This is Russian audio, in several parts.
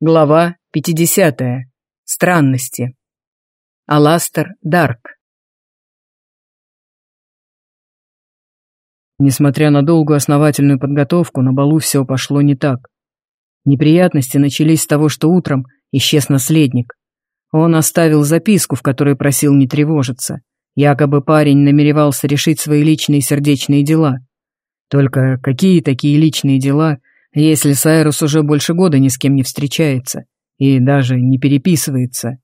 Глава 50. Странности. Аластер Дарк. Несмотря на долгую основательную подготовку, на балу все пошло не так. Неприятности начались с того, что утром исчез наследник. Он оставил записку, в которой просил не тревожиться. Якобы парень намеревался решить свои личные сердечные дела. Только какие такие личные дела – если Сайрус уже больше года ни с кем не встречается и даже не переписывается.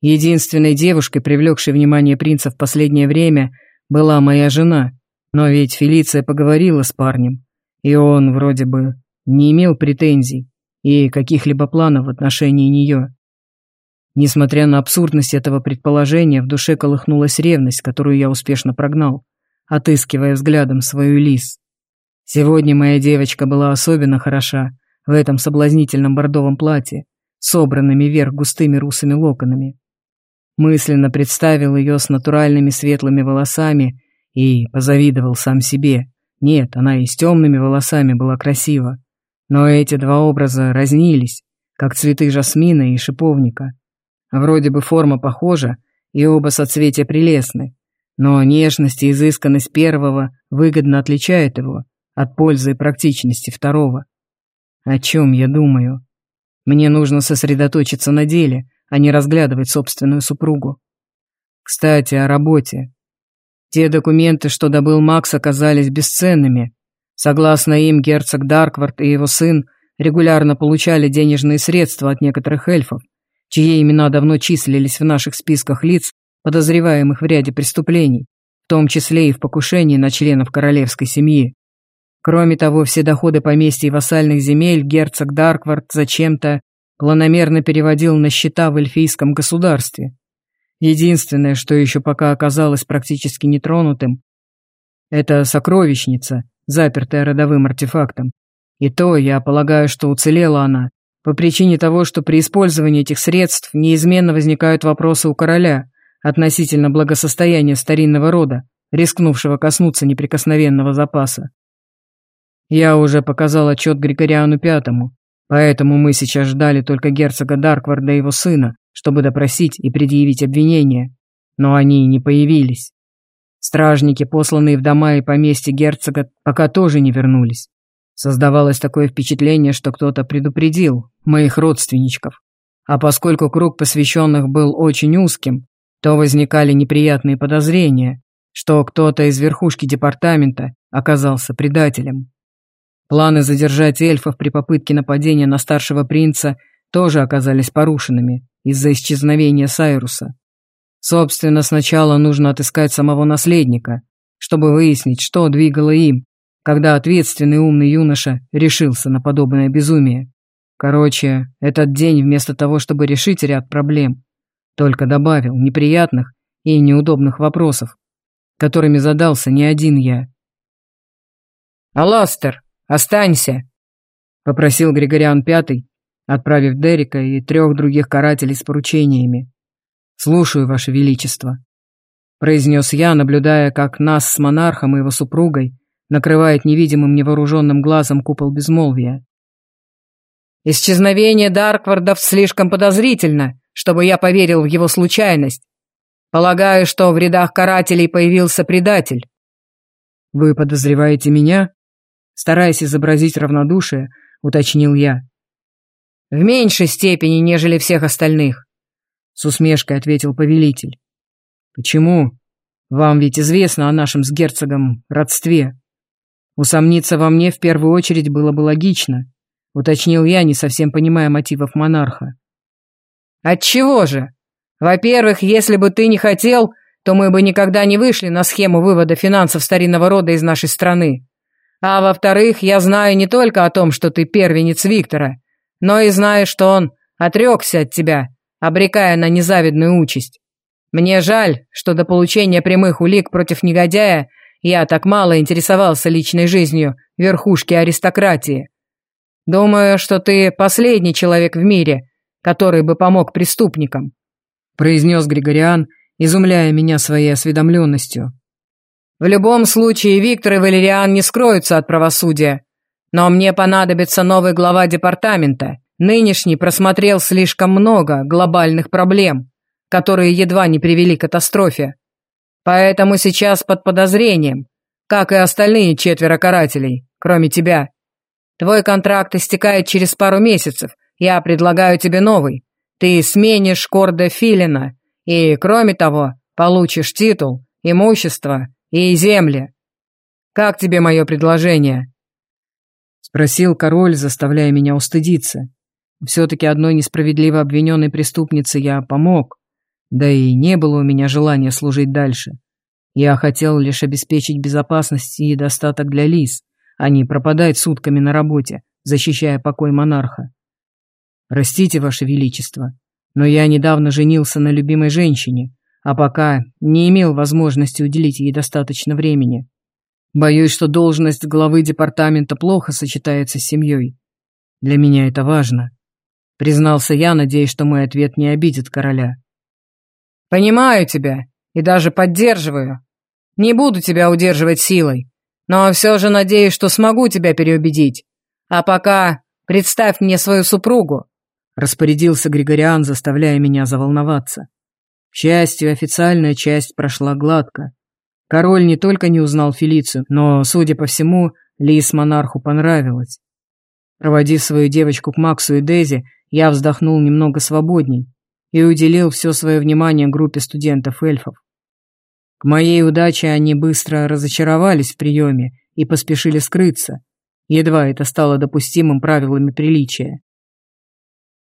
Единственной девушкой, привлекшей внимание принца в последнее время, была моя жена, но ведь Фелиция поговорила с парнем, и он вроде бы не имел претензий и каких-либо планов в отношении нее. Несмотря на абсурдность этого предположения, в душе колыхнулась ревность, которую я успешно прогнал, отыскивая взглядом свою лис. Сегодня моя девочка была особенно хороша в этом соблазнительном бордовом платье, собранными вверх густыми русыми локонами. Мысленно представил ее с натуральными светлыми волосами и позавидовал сам себе. Нет, она и с темными волосами была красива. Но эти два образа разнились, как цветы жасмина и шиповника. Вроде бы форма похожа, и оба соцветия прелестны, но нежность и изысканность первого выгодно отличают его, от пользы и практичности второго. О чем я думаю? Мне нужно сосредоточиться на деле, а не разглядывать собственную супругу. Кстати, о работе. Те документы, что добыл Макс, оказались бесценными. Согласно им, герцог Дарквард и его сын регулярно получали денежные средства от некоторых эльфов, чьи имена давно числились в наших списках лиц, подозреваемых в ряде преступлений, в том числе и в покушении на членов королевской семьи. Кроме того, все доходы поместья и вассальных земель герцог Дарквард зачем-то планомерно переводил на счета в эльфийском государстве. Единственное, что еще пока оказалось практически нетронутым, это сокровищница, запертая родовым артефактом. И то, я полагаю, что уцелела она, по причине того, что при использовании этих средств неизменно возникают вопросы у короля относительно благосостояния старинного рода, рискнувшего коснуться неприкосновенного запаса. Я уже показал отчет Григориану Пятому, поэтому мы сейчас ждали только герцога Даркварда и его сына, чтобы допросить и предъявить обвинение. Но они не появились. Стражники, посланные в дома и поместье герцога, пока тоже не вернулись. Создавалось такое впечатление, что кто-то предупредил моих родственничков. А поскольку круг посвященных был очень узким, то возникали неприятные подозрения, что кто-то из верхушки департамента оказался предателем. Планы задержать эльфов при попытке нападения на старшего принца тоже оказались порушенными из-за исчезновения Сайруса. Собственно, сначала нужно отыскать самого наследника, чтобы выяснить, что двигало им, когда ответственный умный юноша решился на подобное безумие. Короче, этот день вместо того, чтобы решить ряд проблем, только добавил неприятных и неудобных вопросов, которыми задался не один я. «Аластер!» «Останься!» — попросил Григориан Пятый, отправив Дерека и трех других карателей с поручениями. «Слушаю, Ваше Величество», — произнес я, наблюдая, как нас с монархом и его супругой накрывает невидимым невооруженным глазом купол безмолвия. «Исчезновение Дарквардов слишком подозрительно, чтобы я поверил в его случайность. Полагаю, что в рядах карателей появился предатель». «Вы подозреваете меня?» Стараясь изобразить равнодушие, уточнил я. «В меньшей степени, нежели всех остальных», — с усмешкой ответил повелитель. «Почему? Вам ведь известно о нашем с герцогом родстве. Усомниться во мне в первую очередь было бы логично», — уточнил я, не совсем понимая мотивов монарха. «Отчего же? Во-первых, если бы ты не хотел, то мы бы никогда не вышли на схему вывода финансов старинного рода из нашей страны. А во-вторых, я знаю не только о том, что ты первенец Виктора, но и знаю, что он отрекся от тебя, обрекая на незавидную участь. Мне жаль, что до получения прямых улик против негодяя я так мало интересовался личной жизнью верхушки аристократии. Думаю, что ты последний человек в мире, который бы помог преступникам», произнес Григориан, изумляя меня своей осведомленностью. В любом случае, Виктор и Валериан не скроются от правосудия. Но мне понадобится новый глава департамента, Нынешний просмотрел слишком много глобальных проблем, которые едва не привели к катастрофе. Поэтому сейчас под подозрением, как и остальные четверо карателей, кроме тебя. Твой контракт истекает через пару месяцев. Я предлагаю тебе новый. Ты сменишь Корда Филина и, кроме того, получишь титул, имущество и земли. Как тебе мое предложение?» Спросил король, заставляя меня устыдиться. Все-таки одной несправедливо обвиненной преступнице я помог, да и не было у меня желания служить дальше. Я хотел лишь обеспечить безопасность и достаток для Лис, а не пропадать сутками на работе, защищая покой монарха. Простите, Ваше Величество, но я недавно женился на любимой женщине, а пока не имел возможности уделить ей достаточно времени. Боюсь, что должность главы департамента плохо сочетается с семьей. Для меня это важно. Признался я, надеясь, что мой ответ не обидит короля. Понимаю тебя и даже поддерживаю. Не буду тебя удерживать силой, но все же надеюсь, что смогу тебя переубедить. А пока представь мне свою супругу. Распорядился Григориан, заставляя меня заволноваться. К счастью, официальная часть прошла гладко. Король не только не узнал Фелицию, но, судя по всему, Лис монарху понравилось. Проводив свою девочку к Максу и Дези, я вздохнул немного свободней и уделил все свое внимание группе студентов-эльфов. К моей удаче они быстро разочаровались в приеме и поспешили скрыться, едва это стало допустимым правилами приличия.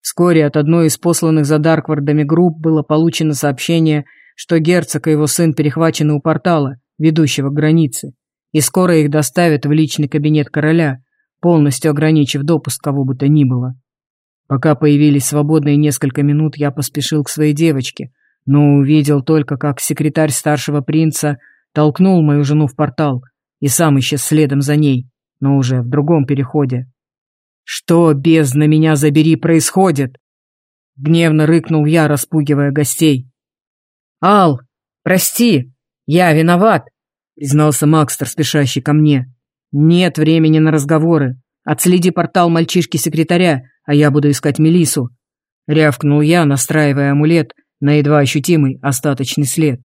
Вскоре от одной из посланных за Дарквардами групп было получено сообщение, что герцог и его сын перехвачены у портала, ведущего к границе, и скоро их доставят в личный кабинет короля, полностью ограничив допуск кого бы то ни было. Пока появились свободные несколько минут, я поспешил к своей девочке, но увидел только, как секретарь старшего принца толкнул мою жену в портал и сам исчез следом за ней, но уже в другом переходе. «Что, бездна меня забери, происходит?» Гневно рыкнул я, распугивая гостей. «Ал, прости, я виноват», — признался Макстер, спешащий ко мне. «Нет времени на разговоры. Отследи портал мальчишки-секретаря, а я буду искать Мелису. Рявкнул я, настраивая амулет на едва ощутимый остаточный след.